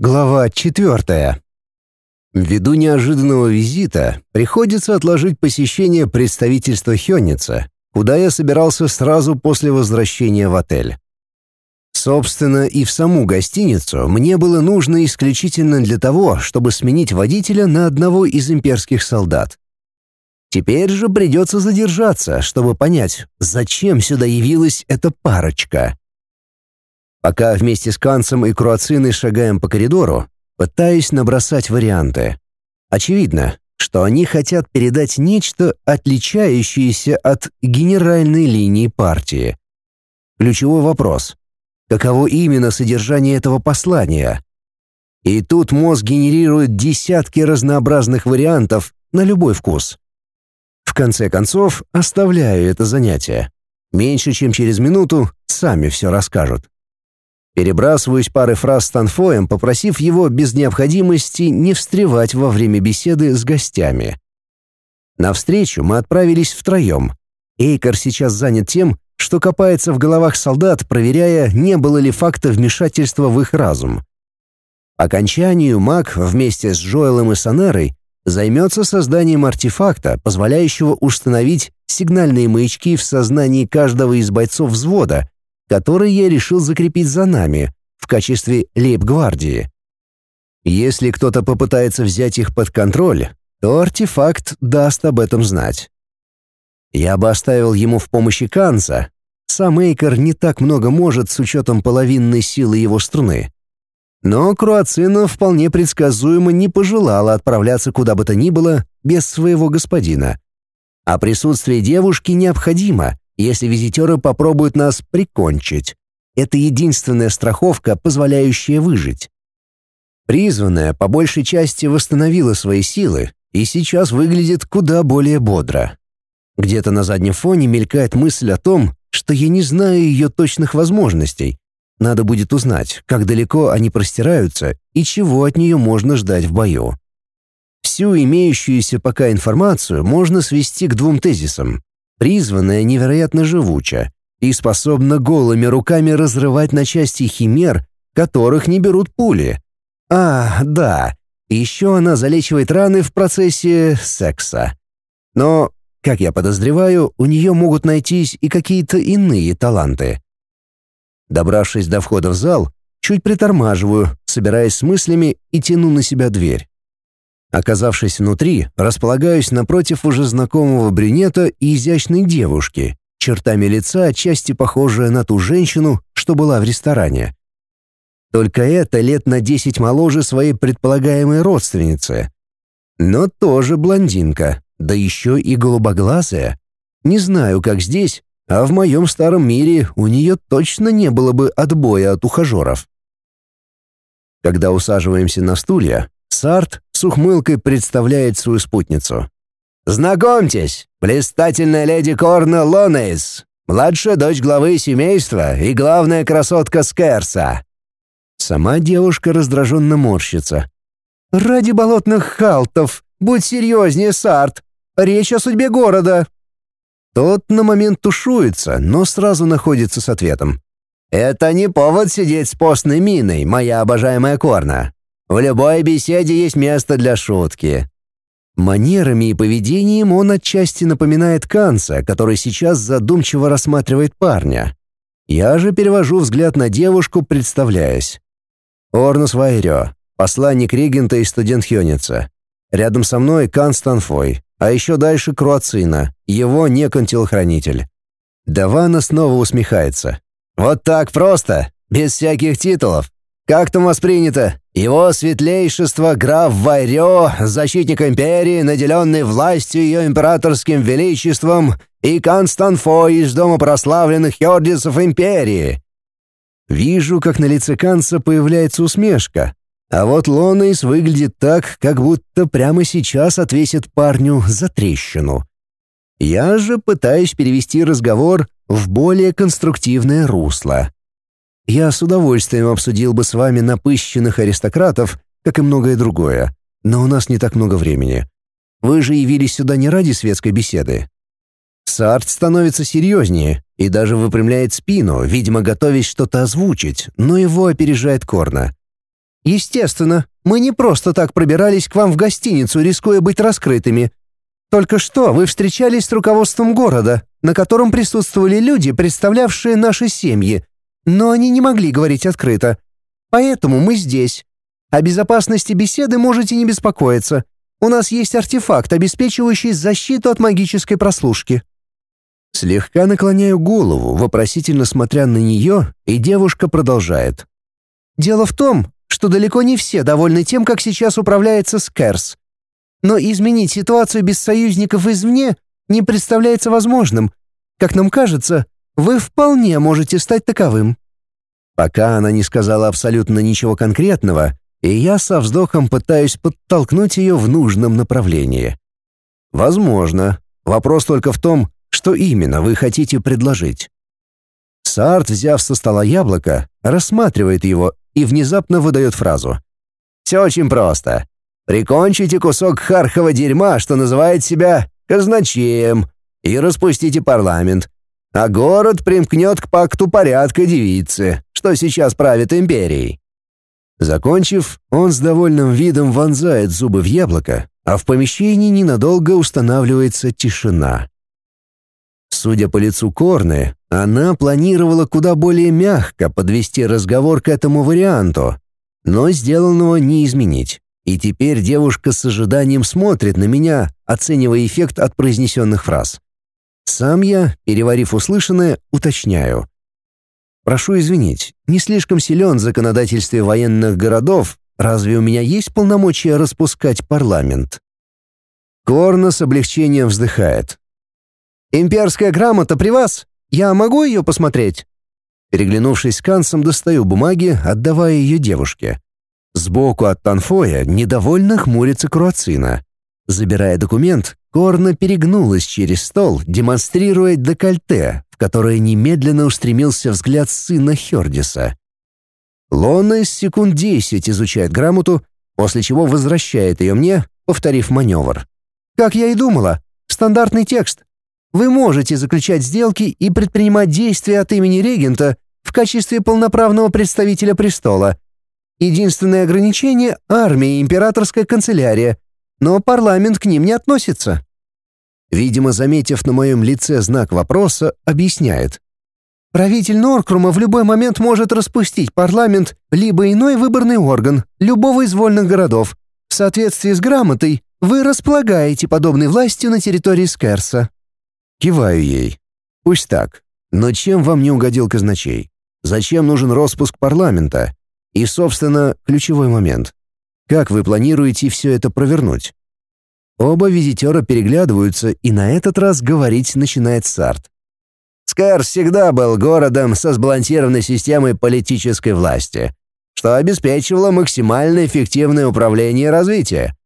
Глава четвертая. Ввиду неожиданного визита приходится отложить посещение представительства Хённица, куда я собирался сразу после возвращения в отель. Собственно, и в саму гостиницу мне было нужно исключительно для того, чтобы сменить водителя на одного из имперских солдат. Теперь же придется задержаться, чтобы понять, зачем сюда явилась эта парочка. Пока вместе с Канцем и Круациной шагаем по коридору, пытаюсь набросать варианты. Очевидно, что они хотят передать нечто, отличающееся от генеральной линии партии. Ключевой вопрос — каково именно содержание этого послания? И тут мозг генерирует десятки разнообразных вариантов на любой вкус. В конце концов, оставляю это занятие. Меньше чем через минуту сами все расскажут. Перебрасываюсь парой фраз с Танфоем, попросив его без необходимости не встревать во время беседы с гостями. На встречу мы отправились втроем. Эйкар сейчас занят тем, что копается в головах солдат, проверяя, не было ли факта вмешательства в их разум. По окончанию маг вместе с Джоэлом и Санерой займется созданием артефакта, позволяющего установить сигнальные маячки в сознании каждого из бойцов взвода, который я решил закрепить за нами в качестве лейб-гвардии. Если кто-то попытается взять их под контроль, то артефакт даст об этом знать. Я бы оставил ему в помощи Канца. Сам Эйкер не так много может с учетом половинной силы его струны. Но Круацина вполне предсказуемо не пожелала отправляться куда бы то ни было без своего господина. А присутствие девушки необходимо, если визитеры попробуют нас прикончить. Это единственная страховка, позволяющая выжить. Призванная по большей части восстановила свои силы и сейчас выглядит куда более бодро. Где-то на заднем фоне мелькает мысль о том, что я не знаю ее точных возможностей. Надо будет узнать, как далеко они простираются и чего от нее можно ждать в бою. Всю имеющуюся пока информацию можно свести к двум тезисам. Призванная невероятно живуча и способна голыми руками разрывать на части химер, которых не берут пули. А, да, еще она залечивает раны в процессе секса. Но, как я подозреваю, у нее могут найтись и какие-то иные таланты. Добравшись до входа в зал, чуть притормаживаю, собираясь с мыслями и тяну на себя дверь. Оказавшись внутри, располагаюсь напротив уже знакомого брюнета и изящной девушки, чертами лица отчасти похожая на ту женщину, что была в ресторане. Только это лет на десять моложе своей предполагаемой родственницы. Но тоже блондинка, да еще и голубоглазая. Не знаю, как здесь, а в моем старом мире у нее точно не было бы отбоя от ухажеров. Когда усаживаемся на стулья, Сарт с ухмылкой представляет свою спутницу. «Знакомьтесь, блистательная леди Корна Лонейс, младшая дочь главы семейства и главная красотка Скерса». Сама девушка раздраженно морщится. «Ради болотных халтов, будь серьезнее, Сарт. Речь о судьбе города». Тот на момент тушуется, но сразу находится с ответом. «Это не повод сидеть с постной миной, моя обожаемая Корна. В любой беседе есть место для шутки. Манерами и поведением он отчасти напоминает Канца, который сейчас задумчиво рассматривает парня. Я же перевожу взгляд на девушку, представляясь. Орнус Вайрё, посланник регента и студент Хёница. Рядом со мной Канстан Фой, а еще дальше Круацина, его некон-телохранитель. Давана снова усмехается. «Вот так просто, без всяких титулов. Как там воспринято? Его светлейшество граф Вайрё, защитник империи, наделенный властью ее императорским величеством, и Констанфо из дома прославленных хердисов империи. Вижу, как на лице Канца появляется усмешка, а вот Лонейс выглядит так, как будто прямо сейчас отвесит парню за трещину. Я же пытаюсь перевести разговор в более конструктивное русло. Я с удовольствием обсудил бы с вами напыщенных аристократов, как и многое другое, но у нас не так много времени. Вы же явились сюда не ради светской беседы. Сарт становится серьезнее и даже выпрямляет спину, видимо, готовясь что-то озвучить, но его опережает Корна. Естественно, мы не просто так пробирались к вам в гостиницу, рискуя быть раскрытыми. Только что вы встречались с руководством города, на котором присутствовали люди, представлявшие наши семьи, но они не могли говорить открыто. Поэтому мы здесь. О безопасности беседы можете не беспокоиться. У нас есть артефакт, обеспечивающий защиту от магической прослушки». Слегка наклоняю голову, вопросительно смотря на нее, и девушка продолжает. «Дело в том, что далеко не все довольны тем, как сейчас управляется Скэрс. Но изменить ситуацию без союзников извне не представляется возможным. Как нам кажется, вы вполне можете стать таковым». Пока она не сказала абсолютно ничего конкретного, и я со вздохом пытаюсь подтолкнуть ее в нужном направлении. Возможно. Вопрос только в том, что именно вы хотите предложить. Сарт, взяв со стола яблоко, рассматривает его и внезапно выдает фразу. «Все очень просто. Прикончите кусок хархова дерьма, что называет себя казначеем, и распустите парламент. А город примкнет к пакту порядка девицы, что сейчас правит империей». Закончив, он с довольным видом вонзает зубы в яблоко, а в помещении ненадолго устанавливается тишина. Судя по лицу Корны, она планировала куда более мягко подвести разговор к этому варианту, но сделанного не изменить. И теперь девушка с ожиданием смотрит на меня, оценивая эффект от произнесенных фраз. Сам я, переварив услышанное, уточняю. Прошу извинить, не слишком силен в законодательстве военных городов, разве у меня есть полномочия распускать парламент? Корна с облегчением вздыхает. «Имперская грамота при вас? Я могу ее посмотреть?» Переглянувшись с Кансом, достаю бумаги, отдавая ее девушке. Сбоку от Танфоя недовольно хмурится Круацина. Забирая документ, Корна перегнулась через стол, демонстрируя декольте, в которое немедленно устремился взгляд сына Хердиса. Лона секунд десять изучает грамоту, после чего возвращает ее мне, повторив маневр. «Как я и думала. Стандартный текст. Вы можете заключать сделки и предпринимать действия от имени регента в качестве полноправного представителя престола. Единственное ограничение — армия и императорская канцелярия, но парламент к ним не относится. Видимо, заметив на моем лице знак вопроса, объясняет. Правитель Норкрума в любой момент может распустить парламент либо иной выборный орган любого из вольных городов. В соответствии с грамотой вы располагаете подобной властью на территории Скерса. Киваю ей. Пусть так. Но чем вам не угодил казначей? Зачем нужен распуск парламента? И, собственно, ключевой момент. Как вы планируете все это провернуть? Оба визитера переглядываются, и на этот раз говорить начинает Сарт. Скар всегда был городом со сбалансированной системой политической власти, что обеспечивало максимально эффективное управление и развитие.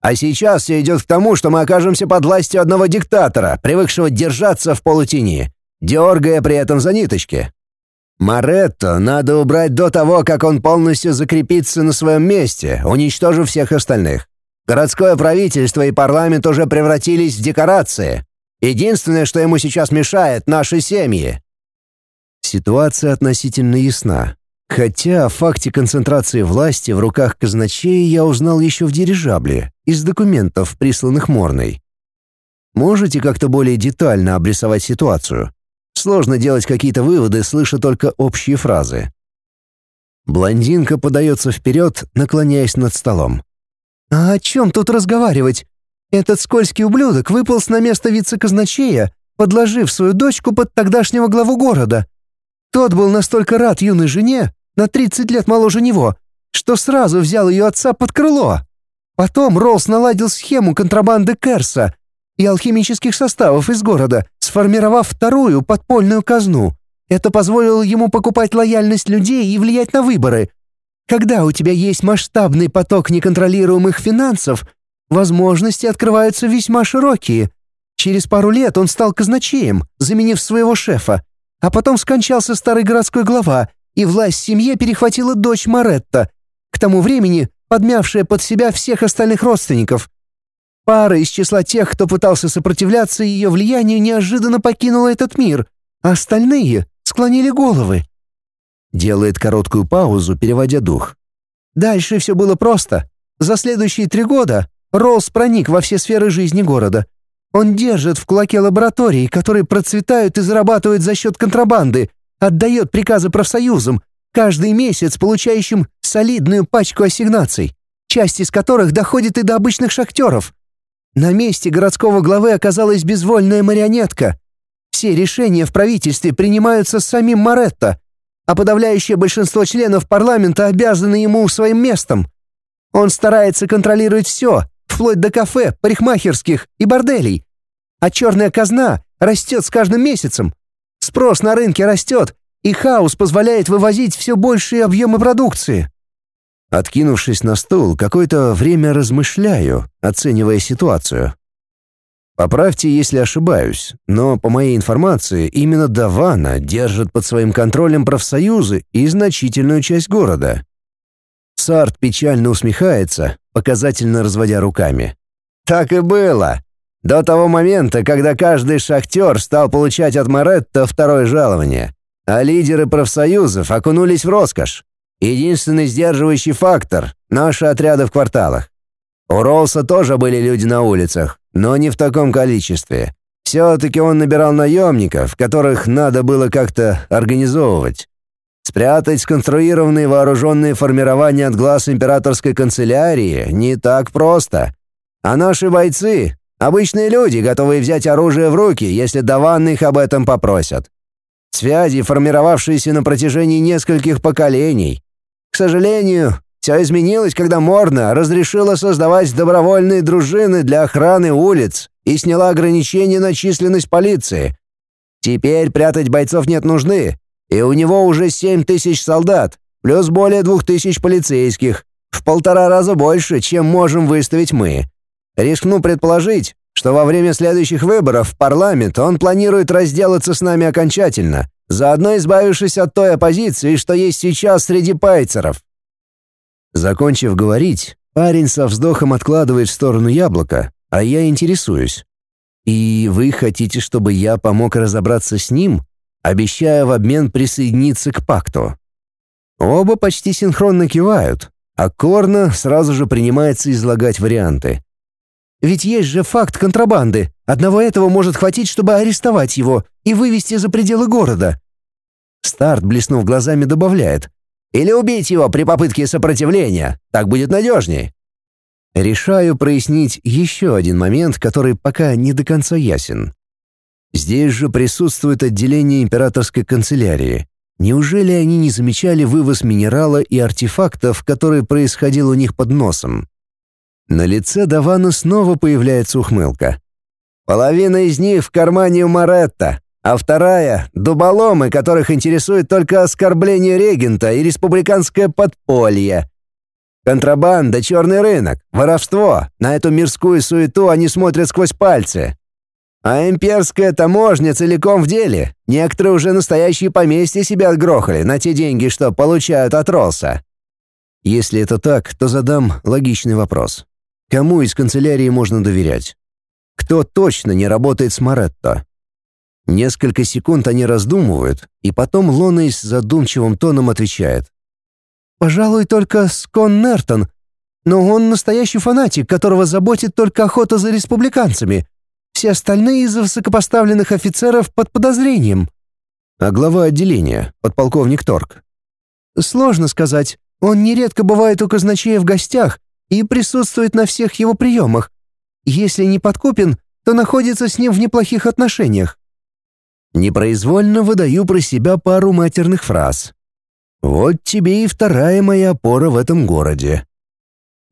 А сейчас все идет к тому, что мы окажемся под властью одного диктатора, привыкшего держаться в полутени, дергая при этом за ниточки. Маретто надо убрать до того, как он полностью закрепится на своем месте, уничтожив всех остальных. Городское правительство и парламент уже превратились в декорации. Единственное, что ему сейчас мешает — наши семьи. Ситуация относительно ясна. Хотя о факте концентрации власти в руках казначея я узнал еще в дирижабле, из документов, присланных Морной. Можете как-то более детально обрисовать ситуацию? Сложно делать какие-то выводы, слыша только общие фразы. Блондинка подается вперед, наклоняясь над столом. «А о чем тут разговаривать? Этот скользкий ублюдок выполз на место вице-казначея, подложив свою дочку под тогдашнего главу города. Тот был настолько рад юной жене, на 30 лет моложе него, что сразу взял ее отца под крыло. Потом Роллс наладил схему контрабанды Керса и алхимических составов из города, сформировав вторую подпольную казну. Это позволило ему покупать лояльность людей и влиять на выборы. Когда у тебя есть масштабный поток неконтролируемых финансов, возможности открываются весьма широкие. Через пару лет он стал казначеем, заменив своего шефа, а потом скончался старый городской глава, и власть семье перехватила дочь Маретта, к тому времени подмявшая под себя всех остальных родственников. Пара из числа тех, кто пытался сопротивляться ее влиянию, неожиданно покинула этот мир, а остальные склонили головы. Делает короткую паузу, переводя дух. Дальше все было просто. За следующие три года Роллс проник во все сферы жизни города. Он держит в кулаке лаборатории, которые процветают и зарабатывают за счет контрабанды, отдает приказы профсоюзам, каждый месяц получающим солидную пачку ассигнаций, часть из которых доходит и до обычных шахтеров. На месте городского главы оказалась безвольная марионетка. Все решения в правительстве принимаются самим Моретто, а подавляющее большинство членов парламента обязаны ему своим местом. Он старается контролировать все, вплоть до кафе, парикмахерских и борделей. А черная казна растет с каждым месяцем. Спрос на рынке растет, и хаос позволяет вывозить все большие объемы продукции. Откинувшись на стул, какое-то время размышляю, оценивая ситуацию. Поправьте, если ошибаюсь, но, по моей информации, именно Давана держит под своим контролем профсоюзы и значительную часть города. Сарт печально усмехается, показательно разводя руками. «Так и было. До того момента, когда каждый шахтер стал получать от Моретто второе жалование, а лидеры профсоюзов окунулись в роскошь. Единственный сдерживающий фактор — наши отряды в кварталах. У Ролса тоже были люди на улицах, но не в таком количестве. Все-таки он набирал наемников, которых надо было как-то организовывать. Спрятать сконструированные вооруженные формирования от глаз императорской канцелярии не так просто. А наши бойцы — обычные люди, готовые взять оружие в руки, если Даван их об этом попросят. Связи, формировавшиеся на протяжении нескольких поколений. К сожалению, все изменилось, когда Морна разрешила создавать добровольные дружины для охраны улиц и сняла ограничения на численность полиции. Теперь прятать бойцов нет нужды, и у него уже 7 тысяч солдат, плюс более двух тысяч полицейских, в полтора раза больше, чем можем выставить мы. Рискну предположить, что во время следующих выборов в парламент он планирует разделаться с нами окончательно, заодно избавившись от той оппозиции, что есть сейчас среди пайцеров. Закончив говорить, парень со вздохом откладывает в сторону яблоко, а я интересуюсь. «И вы хотите, чтобы я помог разобраться с ним?» обещая в обмен присоединиться к пакту. Оба почти синхронно кивают, а Корна сразу же принимается излагать варианты. Ведь есть же факт контрабанды. Одного этого может хватить, чтобы арестовать его и вывести за пределы города. Старт, блеснув глазами, добавляет. Или убить его при попытке сопротивления. Так будет надежней. Решаю прояснить еще один момент, который пока не до конца ясен. Здесь же присутствует отделение императорской канцелярии. Неужели они не замечали вывоз минерала и артефактов, который происходил у них под носом? На лице Давана снова появляется ухмылка. «Половина из них в кармане у Моретта, а вторая — дуболомы, которых интересует только оскорбление регента и республиканское подполье. Контрабанда, черный рынок, воровство. На эту мирскую суету они смотрят сквозь пальцы. А имперская таможня целиком в деле. Некоторые уже настоящие поместья себя отгрохали на те деньги, что получают от Ролса. Если это так, то задам логичный вопрос. Кому из канцелярии можно доверять? Кто точно не работает с Моретто? Несколько секунд они раздумывают, и потом Лонейс задумчивым тоном отвечает. «Пожалуй, только Скон Нертон. Но он настоящий фанатик, которого заботит только охота за республиканцами. Все остальные из высокопоставленных офицеров под подозрением. А глава отделения, подполковник Торг. Сложно сказать. Он нередко бывает у казначея в гостях и присутствует на всех его приемах. Если не подкупен, то находится с ним в неплохих отношениях. Непроизвольно выдаю про себя пару матерных фраз. Вот тебе и вторая моя опора в этом городе.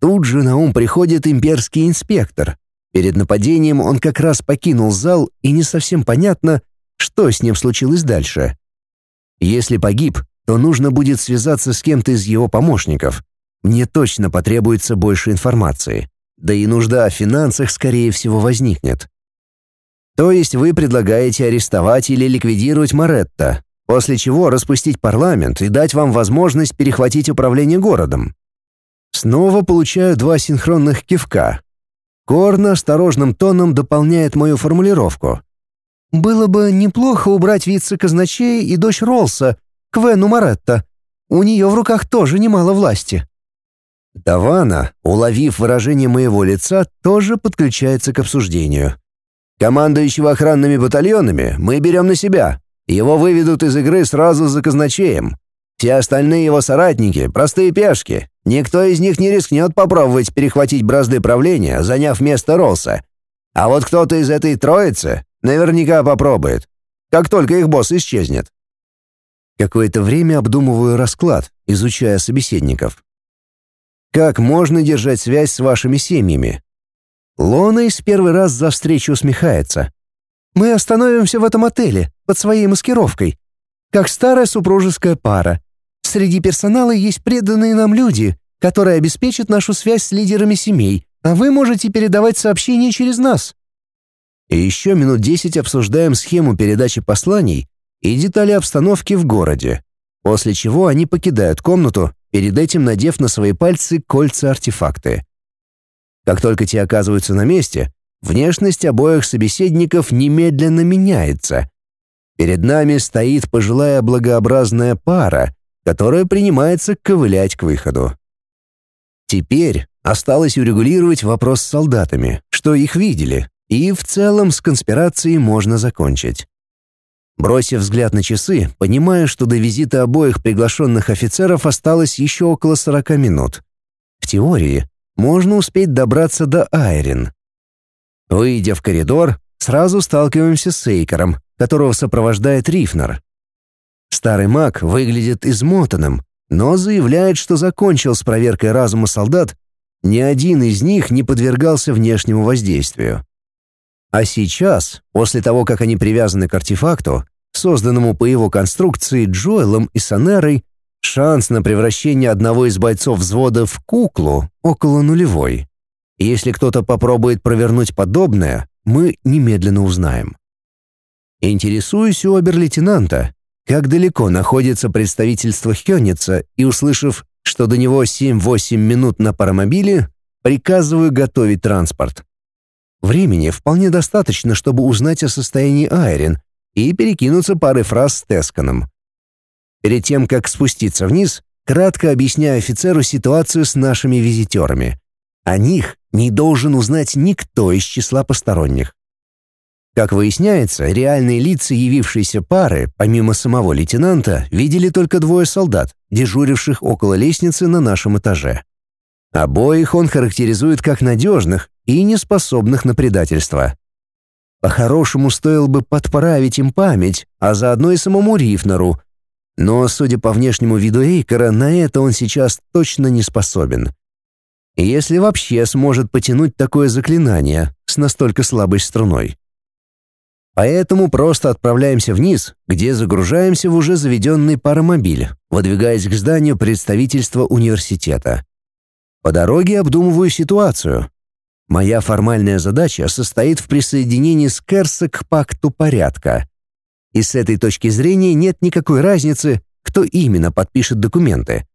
Тут же на ум приходит имперский инспектор, Перед нападением он как раз покинул зал, и не совсем понятно, что с ним случилось дальше. Если погиб, то нужно будет связаться с кем-то из его помощников. Мне точно потребуется больше информации. Да и нужда о финансах, скорее всего, возникнет. То есть вы предлагаете арестовать или ликвидировать Моретто, после чего распустить парламент и дать вам возможность перехватить управление городом. Снова получаю два синхронных кивка, Корна осторожным тоном дополняет мою формулировку. «Было бы неплохо убрать вице-казначея и дочь Ролса, Квену Маретта. У нее в руках тоже немало власти». Давана, уловив выражение моего лица, тоже подключается к обсуждению. Командующего охранными батальонами мы берем на себя. Его выведут из игры сразу за казначеем. Все остальные его соратники — простые пешки. Никто из них не рискнет попробовать перехватить бразды правления, заняв место Ролса. А вот кто-то из этой троицы наверняка попробует, как только их босс исчезнет. Какое-то время обдумываю расклад, изучая собеседников. Как можно держать связь с вашими семьями? Лона из первый раз за встречу усмехается. Мы остановимся в этом отеле под своей маскировкой, как старая супружеская пара. Среди персонала есть преданные нам люди, которые обеспечат нашу связь с лидерами семей, а вы можете передавать сообщения через нас. И еще минут десять обсуждаем схему передачи посланий и детали обстановки в городе, после чего они покидают комнату перед этим надев на свои пальцы кольца-артефакты. Как только те оказываются на месте, внешность обоих собеседников немедленно меняется. Перед нами стоит пожилая благообразная пара, которая принимается ковылять к выходу. Теперь осталось урегулировать вопрос с солдатами, что их видели, и в целом с конспирацией можно закончить. Бросив взгляд на часы, понимаю, что до визита обоих приглашенных офицеров осталось еще около 40 минут. В теории, можно успеть добраться до Айрин. Выйдя в коридор, сразу сталкиваемся с Эйкером, которого сопровождает Рифнер. Старый маг выглядит измотанным, но заявляет, что закончил с проверкой разума солдат, ни один из них не подвергался внешнему воздействию. А сейчас, после того, как они привязаны к артефакту, созданному по его конструкции Джоэлом и Санерой, шанс на превращение одного из бойцов взвода в куклу около нулевой. Если кто-то попробует провернуть подобное, мы немедленно узнаем. Интересуюсь у обер-лейтенанта, как далеко находится представительство Хённица, и, услышав, что до него 7-8 минут на паромобиле, приказываю готовить транспорт. Времени вполне достаточно, чтобы узнать о состоянии Айрин и перекинуться парой фраз с Тесканом. Перед тем, как спуститься вниз, кратко объясняю офицеру ситуацию с нашими визитерами. О них не должен узнать никто из числа посторонних. Как выясняется, реальные лица явившейся пары, помимо самого лейтенанта, видели только двое солдат, дежуривших около лестницы на нашем этаже. Обоих он характеризует как надежных и неспособных на предательство. По-хорошему, стоило бы подправить им память, а заодно и самому Рифнеру. Но, судя по внешнему виду Эйкера, на это он сейчас точно не способен. Если вообще сможет потянуть такое заклинание с настолько слабой струной. Поэтому просто отправляемся вниз, где загружаемся в уже заведенный паромобиль, выдвигаясь к зданию представительства университета. По дороге обдумываю ситуацию. Моя формальная задача состоит в присоединении Скерса к пакту порядка. И с этой точки зрения нет никакой разницы, кто именно подпишет документы.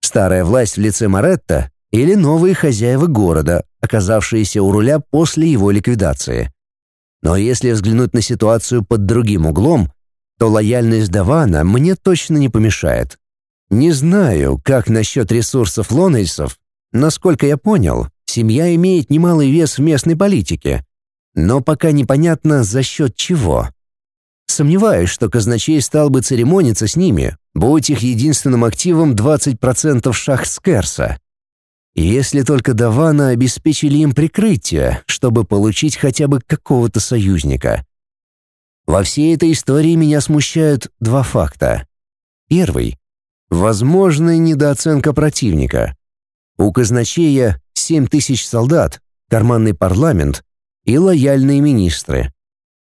Старая власть в лице Маретта или новые хозяева города, оказавшиеся у руля после его ликвидации. Но если взглянуть на ситуацию под другим углом, то лояльность Давана мне точно не помешает. Не знаю, как насчет ресурсов лонельсов, Насколько я понял, семья имеет немалый вес в местной политике, но пока непонятно за счет чего. Сомневаюсь, что казначей стал бы церемониться с ними, будь их единственным активом 20% шахскерса. Если только Давана обеспечили им прикрытие, чтобы получить хотя бы какого-то союзника. Во всей этой истории меня смущают два факта. Первый — возможная недооценка противника. У казначея 7 тысяч солдат, карманный парламент и лояльные министры.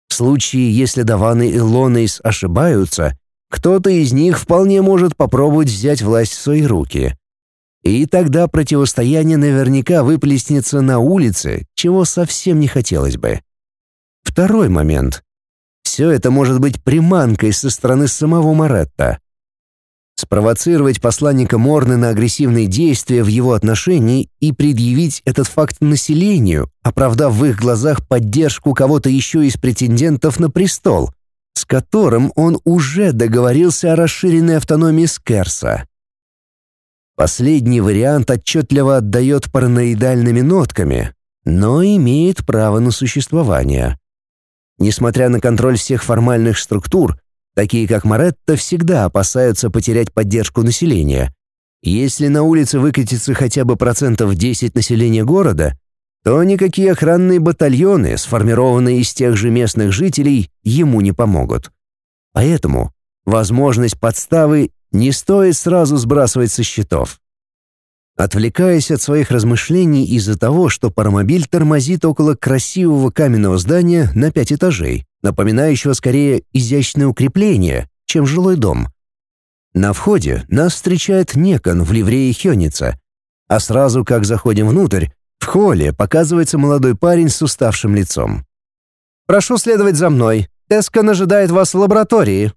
В случае, если Даваны и Лонейс ошибаются, кто-то из них вполне может попробовать взять власть в свои руки. И тогда противостояние наверняка выплеснется на улице, чего совсем не хотелось бы. Второй момент. Все это может быть приманкой со стороны самого Маретта спровоцировать посланника Морны на агрессивные действия в его отношении и предъявить этот факт населению, оправдав в их глазах поддержку кого-то еще из претендентов на престол, с которым он уже договорился о расширенной автономии Скерса. Последний вариант отчетливо отдает параноидальными нотками, но имеет право на существование. Несмотря на контроль всех формальных структур, такие как Моретто всегда опасаются потерять поддержку населения. Если на улице выкатится хотя бы процентов 10 населения города, то никакие охранные батальоны, сформированные из тех же местных жителей, ему не помогут. Поэтому возможность подставы не стоит сразу сбрасывать со счетов. Отвлекаясь от своих размышлений из-за того, что паромобиль тормозит около красивого каменного здания на пять этажей, напоминающего скорее изящное укрепление, чем жилой дом. На входе нас встречает Некон в ливрее Хёница, а сразу как заходим внутрь, в холле показывается молодой парень с уставшим лицом. «Прошу следовать за мной. Эскон ожидает вас в лаборатории»,